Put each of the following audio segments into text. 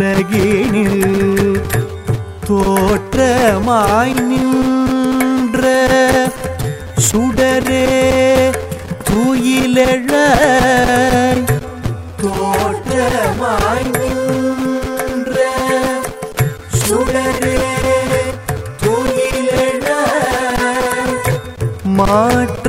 تر تیل ترل مٹ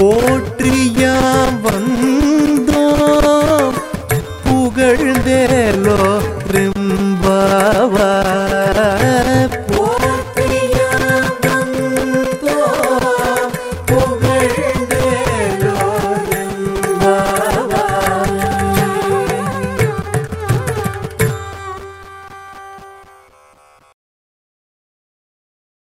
یا بڑ لوب